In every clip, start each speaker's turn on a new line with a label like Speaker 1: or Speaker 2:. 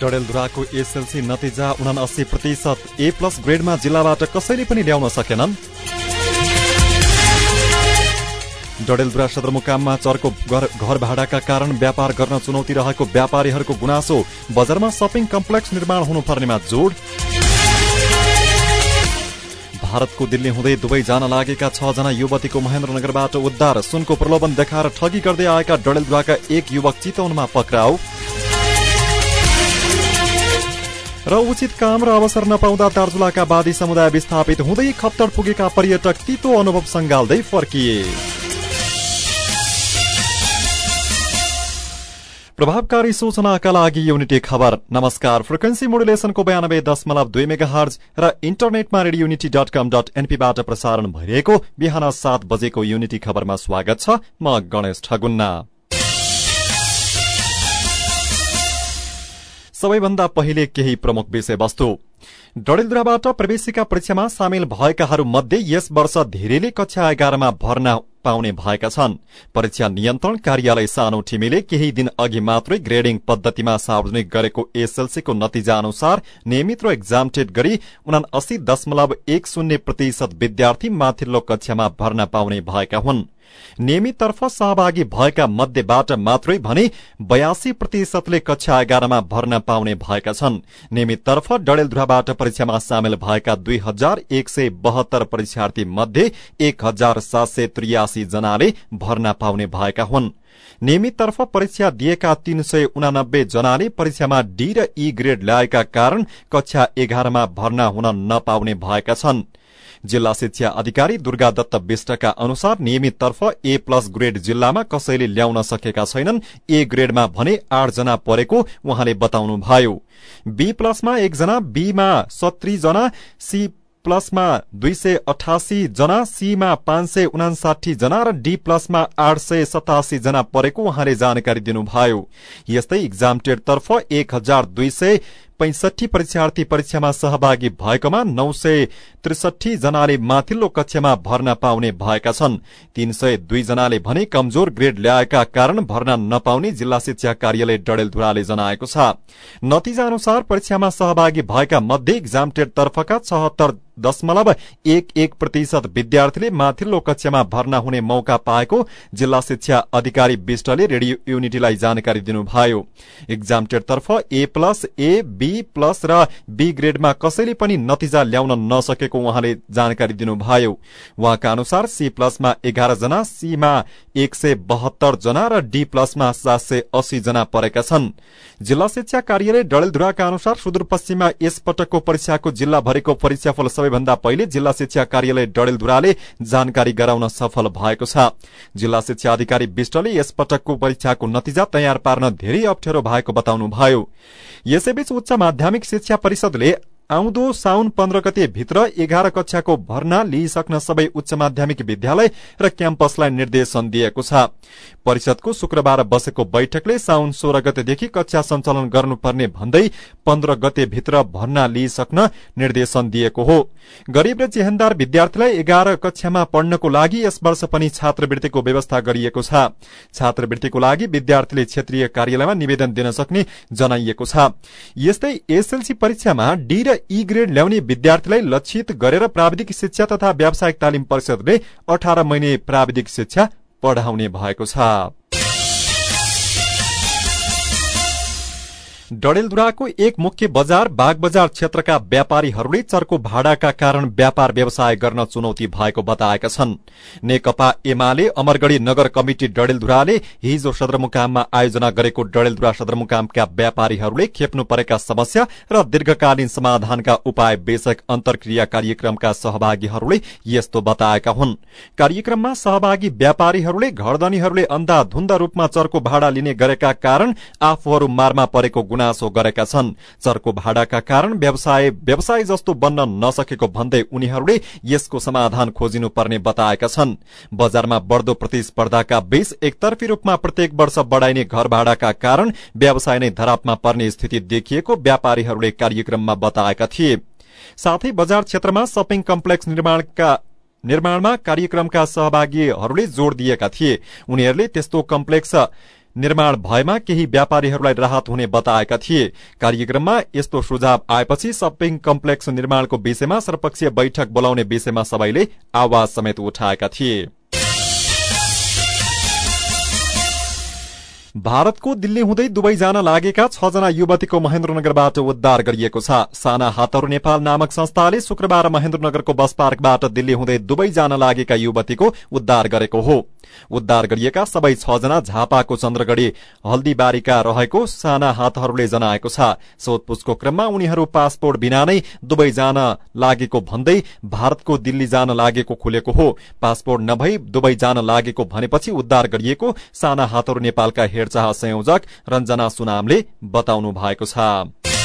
Speaker 1: डडेलधुराको SLC नतिजा उनासी प्रतिशत। ए प्लस ग्रेडमा जिल्लाबाट कसैले पनि ल्याउन सकेनन्। डडेलधुरा सदरमुकाममा चरको घर भाडाका कारण व्यापार गर्न चुनौती रहेको व्यापारीहरूको गुनासो। बजारमा सपिङ कम्प्लेक्स निर्माण हुनुपर्नेमा जोड। भारतको दिल्ली हुँदै दुवै जान लागेका छ जना युवतीको महेन्द्रनगरबाट उद्धार। सुनको प्रलोभन देखाएर ठगी गर्दै आएका डडेलधुराका एक युवक चितवनमा पक्राउ। र उचित काम र अवसर नपाउँदा दार्जुलाका वादी समुदाय विस्थापित हुँदै खप्तड पुगेका पर्यटक तितो अनुभव सङ्घाल्दै फर्किए। प्रभावकारी सूचनाका लागि युनिटी खबर। नमस्कार। फ्रिक्वेन्सी मोडुलेसनको बयानब्बे दशमलव दुई मेगा हर्ज र इन्टरनेटमा radio unity dot com dot एनपीबाट प्रसारण भइरहेको बिहान सात बजेको युनिटी खबरमा स्वागत छ। म गणेश ठगुन्ना। सबैभन्दा पहिले केही प्रमुख विषयवस्तु। डडेलधुराबाट प्रवेशिका परीक्षामा सामेल भएकाहरू मध्ये यस वर्ष धेरैले कक्षा एघारमा भर्ना पाउने भएका छन्। परीक्षा नियन्त्रण कार्यालय सानो ठिमीले केही दिन अघि मात्रै ग्रेडिङ पद्धतिमा सार्वजनिक गरेको एसएलसीको नतिजा अनुसार नियमित र एक्जामटेड गरी उना अस्सी दशमलव एक शून्य प्रतिशत विद्यार्थी माथिल्लो कक्षामा भर्ना पाउने भएका हुन्। नियमिततर्फ सहभागी भएका मध्येबाट मात्रै भने बयासी प्रतिशतले कक्षा एघारमा भर्ना पाउने भएका छन्। नियमिततर्फ डडेलधुराबाट परीक्षामा सामेल भएका दुई हजार एक सय बहत्तर परीक्षार्थी मध्ये एक हजार सात सय त्रियासी जनाले भर्ना पाउने भएका हुन्। नियमिततर्फ परीक्षा दिएका तीन सय उनानब्बे जनाले परीक्षामा डी र ई ग्रेड ल्याएका कारण कक्षा एघारमा भर्ना हुन नपाउने भएका छन्। जिल्ला शिक्षा अधिकारी दुर्गा दत्त विष्टका अनुसार नियमिततर्फ ए प्लस ग्रेड जिल्लामा कसैले ल्याउन सकेका छैनन्। ए ग्रेडमा भने आठ जना परेको उहाँले बताउनुभयो। बी प्लसमा एकजना बीमा सत्री जना सी प्लसमा दुई सय अठासी जना सीमा पाँच सय उनासाठी जना र डी प्लसमा आठ सय सतासी जना परेको उहाँले जानकारी दिनुभयो। यस्तै इक्जाम तर्फ एक हजार दुई सय पैंसठी परीक्षार्थी परीक्षामा सहभागी भएकोमा नौ सय त्रिसठी जनाले माथिल्लो कक्षामा भर्ना पाउने भएका छन्। तीन सय दुई जनाले भने कमजोर ग्रेड ल्याएका कारण भर्ना नपाउने जिल्ला शिक्षा कार्यालय डडेलधुराले जनाएको छ। नतिजा अनुसार परीक्षामा सहभागी भएका मध्ये इक्जाम तर्फका छहत्तर दशमलव एक एक प्रतिशत विद्यार्थीले माथिल्लो कक्षामा भर्ना हुने मौका पाएको जिल्ला शिक्षा अधिकारी विष्टले रेडियो युनिटीलाई जानकारी दिनुभयो। इक्जाम तर्फ ए प्लस ए प्लस र बी ग्रेडमा कसैले पनि नतिजा ल्याउन नसकेको उहाँले जानकारी दिनुभयो। उहाँका अनुसार सी प्लसमा एघार जना सीमा एक सय बहत्तर जना र डी प्लसमा सात सय अस्सी जना परेका छन्। जिल्ला शिक्षा कार्यालय डडेलधुराका अनुसार सुदूरपश्चिममा यस पटकको परीक्षाको जिल्लाभरिको परीक्षाफल सबैभन्दा पहिले जिल्ला शिक्षा कार्यालय डडेलधुराले जानकारी गराउन सफल भएको छ। जिल्ला शिक्षा अधिकारी विष्टले यस पटकको परीक्षाको नतिजा तयार पार्न धेरै अप्ठ्यारो भएको बताउनुभयो। यसैबीच उच्च माध्यमिक शिक्षा परिषदले आउँदो साउन पन्ध्र गते भित्र एघार कक्षाको भर्ना लिइसक्न सबै उच्च माध्यमिक विद्यालय र क्याम्पसलाई निर्देशन दिएको छ। परिषदको शुक्रबार बसेको बैठकले साउन सोह्र गतेदेखि कक्षा सञ्चालन गर्नुपर्ने भन्दै पन्ध्र गते भित्र भर्ना लिइसक्न निर्देशन दिएको हो। गरीब र चेहनदार विद्यार्थीलाई एघार कक्षामा पढ्नको लागि यस वर्ष पनि छात्रवृत्तिको व्यवस्था गरिएको छ। छात्रवृत्तिको लागि विद्यार्थीले क्षेत्रीय कार्यालयमा निवेदन दिन सक्ने जनाइएको छ। यस्तै एसएलसी परीक्षामा डी र ई ग्रेड ल्याउने विद्यार्थीलाई लक्षित गरेर प्राविधिक शिक्षा तथा व्यावसायिक तालिम परिषदले अठार महिने प्राविधिक शिक्षा पढ़ाउने भएको छ। डडेलधुराको एक मुख्य बजार बाग बजार क्षेत्रका व्यापारीहरूले चर्को भाडाका कारण व्यापार व्यवसाय गर्न चुनौती भएको बताएका छन्। नेकपा एमाले अमरगढ़ी नगर कमिटी डडेलधुराले हिजो सदरमुकाममा आयोजना गरेको डडेलधुरा सदरमुकामका व्यापारीहरूले खेप्नु परेका समस्या र दीर्घकालीन समाधानका उपाय विषयक अन्तर्क्रिया कार्यक्रमका सहभागीहरूले यस्तो बताएका हुन्। कार्यक्रममा सहभागी व्यापारीहरूले घरधनीहरूले अन्धाधुन्द रूपमा चर्को भाडा लिने गरेका कारण आफूहरू मारमा परेको गुनासो गरेका छन्। चर्को भाडाका कारण व्यवसाय व्यवसाय जस्तो बन्न नसकेको भन्दै उनीहरूले यसको समाधान खोजिनु पर्ने बताएका छन्। बजारमा बढ़दो प्रतिस्पर्धाका बीच एकतर्फी रूपमा प्रत्येक वर्ष बढ़ाइने घर भाडाका कारण व्यवसाय नै धरापमा पर्ने स्थिति देखिएको व्यापारीहरूले कार्यक्रममा बताएका थिए। साथै बजार क्षेत्रमा सपिङ कम्प्लेक्स निर्माणका निर्माणमा कार्यक्रमका सहभागीहरूले जोड़ दिएका थिए। उनीहरूले त्यस्तो कम्प्लेक्स निर्माण भएमा केही व्यापारीहरूलाई राहत हुने बताएका थिए। कार्यक्रममा यस्तो सुझाव आएपछि सपिङ कम्प्लेक्स निर्माणको विषयमा सर्वपक्षीय बैठक बोलाउने विषयमा सबैले आवाज समेत उठाएका थिए। भारतको दिल्ली हुँदै दुवै जान लागेका छजना युवतीको महेन्द्रनगरबाट उद्धार गरिएको छ। साना हातहरू नेपाल नामक संस्थाले शुक्रबार महेन्द्रनगरको बस पार्कबाट दिल्ली हुँदै दुवै जान लागेका युवतीको उद्धार गरेको हो। उद्धार गरिएका सबै छजना झापाको चन्द्रगढ़ी हल्दीबारीका रहेको साना हातहरूले जनाएको छ। सोधपूछको क्रममा उनीहरू पासपोर्ट बिना नै दुवै जान लागेको भन्दै भारतको दिल्ली जान लागेको खुलेको हो। पासपोर्ट नभई दुवै जान लागेको भनेपछि उद्धार गरिएको साना हातहरू नेपालका हेरचाह संयोजक रञ्जना सुनामले बताउनु भएको छ।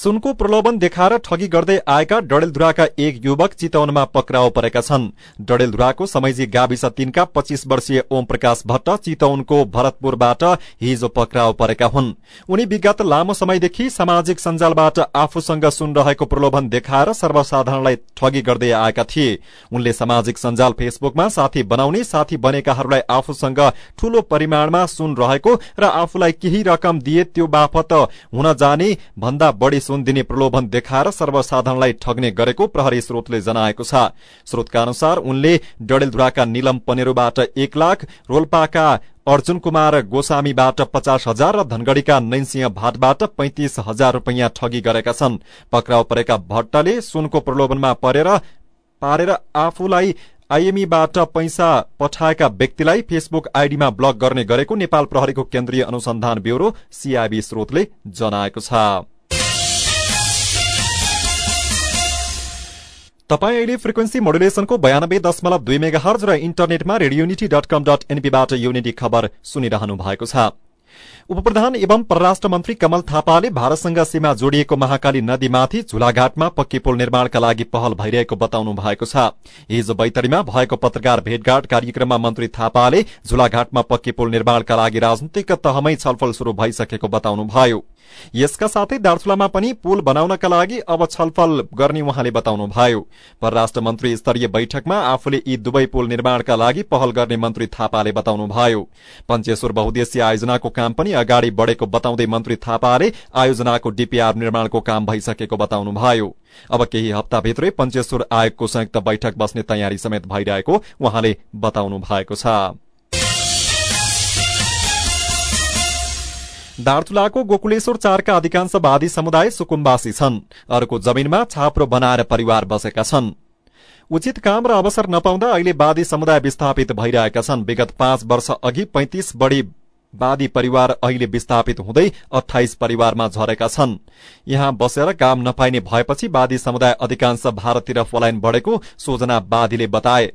Speaker 1: सुनको प्रलोभन देखाएर ठगी गर्दै आएका डडेलधुराका एक युवक चितवनमा पक्राउ परेका छन्। डडेलधुराको समैजी गाविस तीनका पच्चीस वर्षीय ओम प्रकाश भट्ट चितवनको भरतपुरबाट हिजो पक्राउ परेका हुन्। उनी विगत लामो समयदेखि सामाजिक सञ्जालबाट आफूसँग सुन रहेको प्रलोभन देखाएर सर्वसाधारणलाई ठगी गर्दै आएका थिए। उनले सामाजिक सञ्जाल फेसबुकमा साथी बनाउने साथी बनेकाहरूलाई आफूसँग ठूलो परिमाणमा सुन रहेको र आफूलाई केही रकम दिए त्यो बापत हुन जाने भन्दा बढ़ी सुन दिने प्रलोभन देखाएर सर्वसाधारणलाई ठग्ने गरेको प्रहरी स्रोतले जनाएको छ। स्रोतका अनुसार उनले डडेलधुराका निलम पनेरोबाट एक लाख रोल्पाका अर्जुन कुमार गोसामीबाट पचास हजार र धनगढ़ीका नैनसिंह भाटबाट पैंतिस हजार रूपियाँ ठगी गरेका छन्। पक्राउ परेका भट्टले सुनको प्रलोभनमा परेर पारेर आफूलाई आइएमईबाट पैसा पठाएका व्यक्तिलाई फेसबुक आईडीमा ब्लक गर्ने गरेको नेपाल प्रहरीको केन्द्रीय अनुसन्धान ब्यूरो सीआईबी स्रोतले जनाएको छ। तपाईँ अहिले फ्रिक्वेन्सी मोडुलेसनको बयानब्बे दशमलव दुई मेगा हर्ज र इन्टरनेटमा radio unity dot com dot एनपीबाट unity खबर सुनिरहनु भएको छ। उपप्रधान एवं परराष्ट्र मन्त्री कमल थापाले भारतसँग सीमा जोडिएको महाकाली नदीमाथि झुलाघाटमा पक्की पुल निर्माणका लागि पहल भइरहेको बताउनु भएको छ। हिजो बैतरीमा भएको पत्रकार भेटघाट कार्यक्रममा मन्त्री थापाले झुलाघाटमा पक्की पुल निर्माणका लागि राजनैतिक तहमै छलफल शुरू भइसकेको बताउनुभयो। यसका साथै दार्चुलामा पनि पुल बनाउनका लागि अब छलफल गर्ने उहाँले बताउनुभयो। परराष्ट्र मन्त्री स्तरीय बैठकमा आफूले यी दुवै पुल निर्माणका लागि पहल गर्ने मन्त्री थापाले बताउनुभयो। पञ्चेश्वर बहुद्देश्य आयोजनाको काम पनि अगाडि बढ़ेको बताउँदै मन्त्री थापाले आयोजनाको डीपीआर निर्माणको काम भइसकेको बताउनुभयो। अब केही हप्ताभित्रै पञ्चेश्वर आयोगको संयुक्त बैठक बस्ने तयारी समेत भइरहेको उहाँले बताउनु भएको छ। दार्चुलाको गोकुलेश्वर चारका अधिकांश वादी समुदाय सुकुम्बासी छन्। अर्को जमीनमा छाप्रो बनाएर परिवार बसेका छन्। उचित काम र अवसर नपाउँदा अहिले वादी समुदाय विस्थापित भइरहेका छन्। विगत पाँच वर्ष अघि पैंतिस बढ़ी वादी परिवार अहिले विस्थापित हुँदै अठाइस परिवारमा झरेका छन्। यहाँ बसेर काम नपाइने भएपछि वादी समुदाय अधिकांश भारततिर पलायन बढ़ेको सोजना वादीले बताए।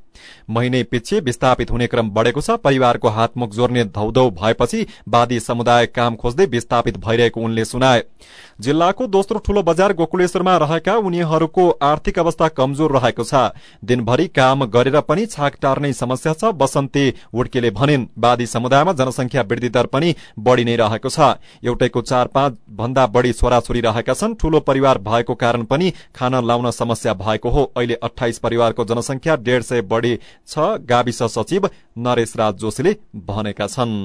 Speaker 1: महिने पछि विस्थापित हुने क्रम बढ़ेको छ। परिवारको हातमुख जोर्ने धौधौ भएपछि वादी समुदाय काम खोज्दै विस्थापित भइरहेको उनले सुनाए। जिल्लाको दोस्रो ठूलो बजार गोकुलेश्वरमा रहेका उनीहरूको आर्थिक अवस्था कमजोर रहेको छ। दिनभरि काम गरेर पनि छाक टार्ने समस्या छ बसन्ती उड्केले भनिन्। वादी समुदायमा जनसंख्या वृद्धि दर पनि बढ़ी नै रहेको छ। एउटैको चार पाँच भन्दा बढ़ी छोराछोरी रहेका छन्। ठूलो परिवार भएको कारण पनि खाना लाउन समस्या भएको हो। अहिले अठाइस परिवारको जनसंख्या डेढ सय बढ़ी छ गाविस सचिव नरेश राज जोशीले भनेका छन्।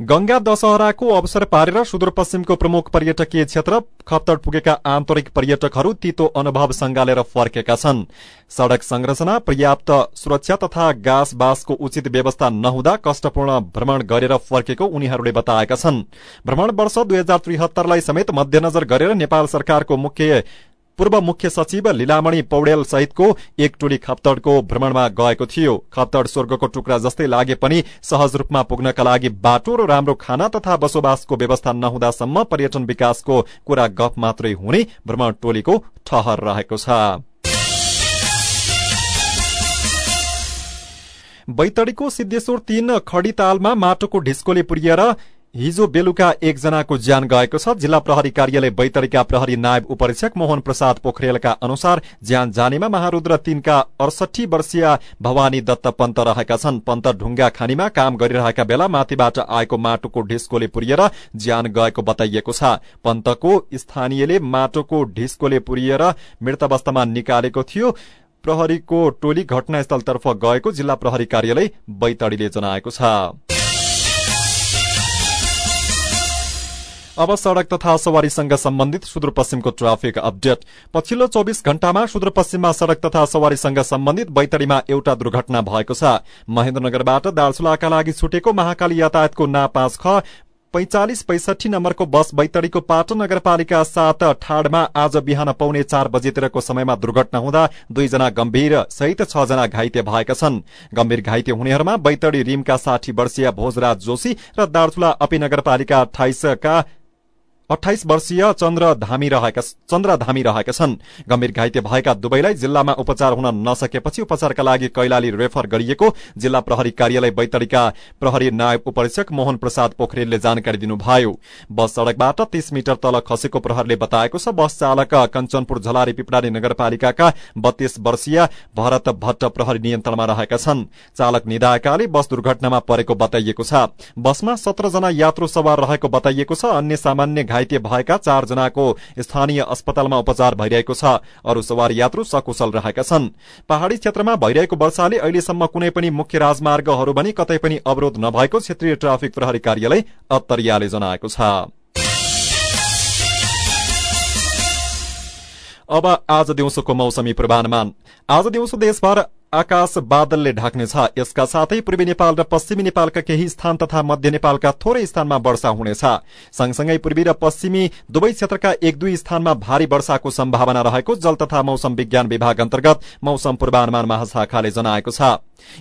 Speaker 1: गंगा दशहराको अवसर पारेर सुदूरपश्चिमको प्रमुख पर्यटकीय क्षेत्र खप्तड पुगेका आन्तरिक पर्यटकहरू तीतो अनुभव संगालेर फर्केका छन्। सड़क संरचना पर्याप्त सुरक्षा तथा गाँस बाँसको उचित व्यवस्था नहुँदा कष्टपूर्ण भ्रमण गरेर फर्केको उनीहरूले बताएका छन्। भ्रमण वर्ष दुई हजार त्रिहत्तरलाई समेत मध्यनजर गरेर नेपाल सरकारको मुख्य पूर्व मुख्य सचिव लीलामणि पौडेल सहितको एक टोली खप्तडको भ्रमणमा गएको थियो। खप्तड स्वर्गको टुक्रा जस्तै लागे पनि सहज रूपमा पुग्नका लागि बाटो र राम्रो खाना तथा बसोबासको व्यवस्था नहुँदासम्म पर्यटन विकासको कुरा गफ मात्रै हुने भ्रमण टोलीको ठहर रहेको छ। बैतडीको सिद्धेश्वर तीन खडीतालमा माटोको ढिस्कोले पुर्याएर हिजो बेलुका एकजनाको ज्यान गएको छ। जिल्ला प्रहरी कार्यालय बैतरीका प्रहरी नायब उपरीक्षक मोहन प्रसाद पोखरेलका अनुसार ज्यान जानेमा महारुद्र तीनका अडसठी वर्षीय भवानी दत्त पन्त रहेका छन्। पन्त ढुङ्गा खानीमा काम गरिरहेका बेला माथिबाट आएको माटोको ढिस्कोले पुरिएर ज्यान गएको बताइएको छ। पन्तको स्थानीयले माटोको ढिस्कोले पुरिएर मृत अवस्थामा निकालेको थियो। प्रहरीको टोली घटनास्थलतर्फ गएको जिल्ला प्रहरी कार्यालय बैतडीले जनाएको छ। अब सड़क तथा सवारीसँग सम्बन्धित सुदूरपश्चिमको ट्राफिक अपडेट। पछिल्लो चौविस घण्टामा सुदूरपश्चिममा सड़क तथा सवारीसँग सम्बन्धित बैतडीमा एउटा दुर्घटना भएको छ। महेन्द्रनगरबाट दार्चुलाका लागि छुटेको महाकाली यातायातको ना पाँच ख पैंचालिस पैसठी नम्बरको बस बैतडीको पाटन नगरपालिका सात ठाडमा आज बिहान पौने चार बजेतिरको समयमा दुर्घटना हुँदा दुईजना गम्भीर सहित छ जना घाइते भएका छन्। गम्भीर घाइते हुनेहरूमा बैतडी रिमका साठी वर्षीय भोजराज जोशी र दार्चुला अपी नगरपालिका अठाइसका अठाइस वर्षीय चन्द्र धामी रहेका छन्। गम्भीर घाइते भएका दुवैलाई जिल्लामा उपचार हुन नसकेपछि उपचारका लागि कैलाली रेफर गरिएको जिल्ला प्रहरी कार्यालय बैतडीका प्रहरी नायब उपरीक्षक मोहन प्रसाद पोखरेलले जानकारी दिनुभयो। बस सड़कबाट तीस मिटर तल खसेको प्रहरले बताएको छ बस चालक कञ्चनपुर झलारी पिपराली नगरपालिकाका बत्तीस वर्षीय भरत भट्ट प्रहरी नियन्त्रणमा रहेका छन्। चालक निधाएकाले बस दुर्घटनामा परेको बताइएको छ। बसमा सत्र जना यात्रु सवार रहेको बताइएको छ। अन्य सामान्य घाइते भएका चार जनाको स्थानीय अस्पतालमा उपचार भइरहेको छ। अरू सवार यात्रु सकुशल रहेका छन्। पहाड़ी क्षेत्रमा भइरहेको वर्षाले अहिलेसम्म कुनै पनि मुख्य राजमार्गहरू पनि कतै पनि अवरोध नभएको क्षेत्रीय ट्राफिक प्रहरी कार्यालय अत्तरियाले जनाएको छ। अब आज दिउँसोको मौसमी पूर्वानुमान। आज दिउँसो देशभर आकाश बादलले ढाक्नेछ यसका साथै पूर्वी नेपाल र पश्चिमी नेपालका केही स्थान तथा मध्य नेपालका थोरै स्थानमा वर्षा हुनेछ। सँगसँगै पूर्वी र पश्चिमी दुवै क्षेत्रका एक दुई स्थानमा भारी वर्षाको सम्भावना रहेको जल तथा मौसम विज्ञान विभाग अन्तर्गत मौसम पूर्वानुमान महाशाखाले जनाएको छ।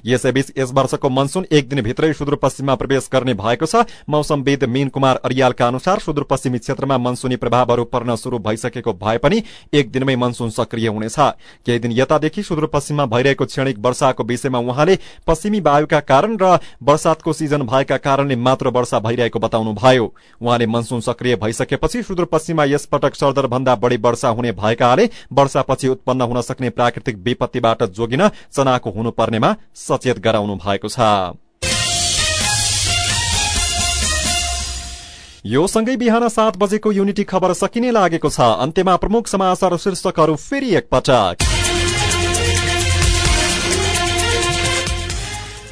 Speaker 1: यसैबीच यस वर्षको मनसून एक दिनभित्रै सुदूरपश्चिममा प्रवेश गर्ने भएको छ। मौसमविद मीन कुमार अरियालका अनुसार सुदूरपश्चिमी क्षेत्रमा मनसूनी प्रभावहरू पर्न शुरू भइसकेको भए पनि एक दिनमै मनसून सक्रिय हुनेछ। केही दिन यतादेखि सुदूरपश्चिममा भइरहेको क्षणिक वर्षाको विषयमा उहाँले पश्चिमी वायुका कारण र वर्षातको सिजन भएका कारणले मात्र वर्षा भइरहेको बताउनुभयो। उहाँले मनसून सक्रिय भइसकेपछि सुदूरपश्चिममा यसपटक सरदर भन्दा बढ़ी वर्षा हुने भएकाले वर्षापछि उत्पन्न हुन सक्ने प्राकृतिक विपत्तिबाट जोगिन चनाको हुनुपर्नेमा सचेत गराउनु भएको छ। यो सँगै बिहान सात बजेको युनिटी खबर सकिने लागेको छ। अन्त्यमा प्रमुख समाचार शीर्षकहरू फेरि एकपटक।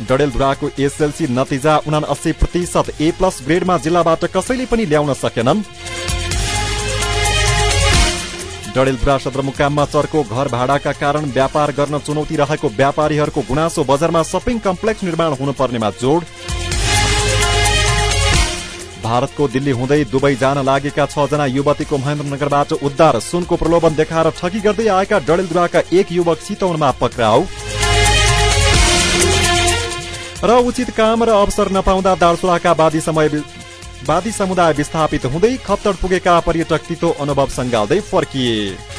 Speaker 1: डडेलधुराको एसएलसी नतिजा उना अस्सी प्रतिशत ए प्लस ग्रेडमा जिल्लाबाट कसैले पनि ल्याउन सकेनन्। डडेलधुरा सदरमुकाममा चर्को घर भाडाका कारण व्यापार गर्न चुनौती रहेको व्यापारीहरूको गुनासो बजारमा सपिङ कम्प्लेक्स निर्माण हुनुपर्नेमा जोड। भारतको दिल्ली हुँदै दुबई जान लागेका छ जना युवतीको महेन्द्रनगरबाट उद्धार सुनको प्रलोभन देखाएर ठगी गर्दै आएका डडेलधुराका एक युवक चितौनमा पक्राउ। र उचित काम र अवसर नपाउँदा दार्चुलाका वादी समय समुदाय विस्थापित हुँदै खप्तड पुगेका पर्यटक तितो अनुभव सङ्घाल्दै फर्किए।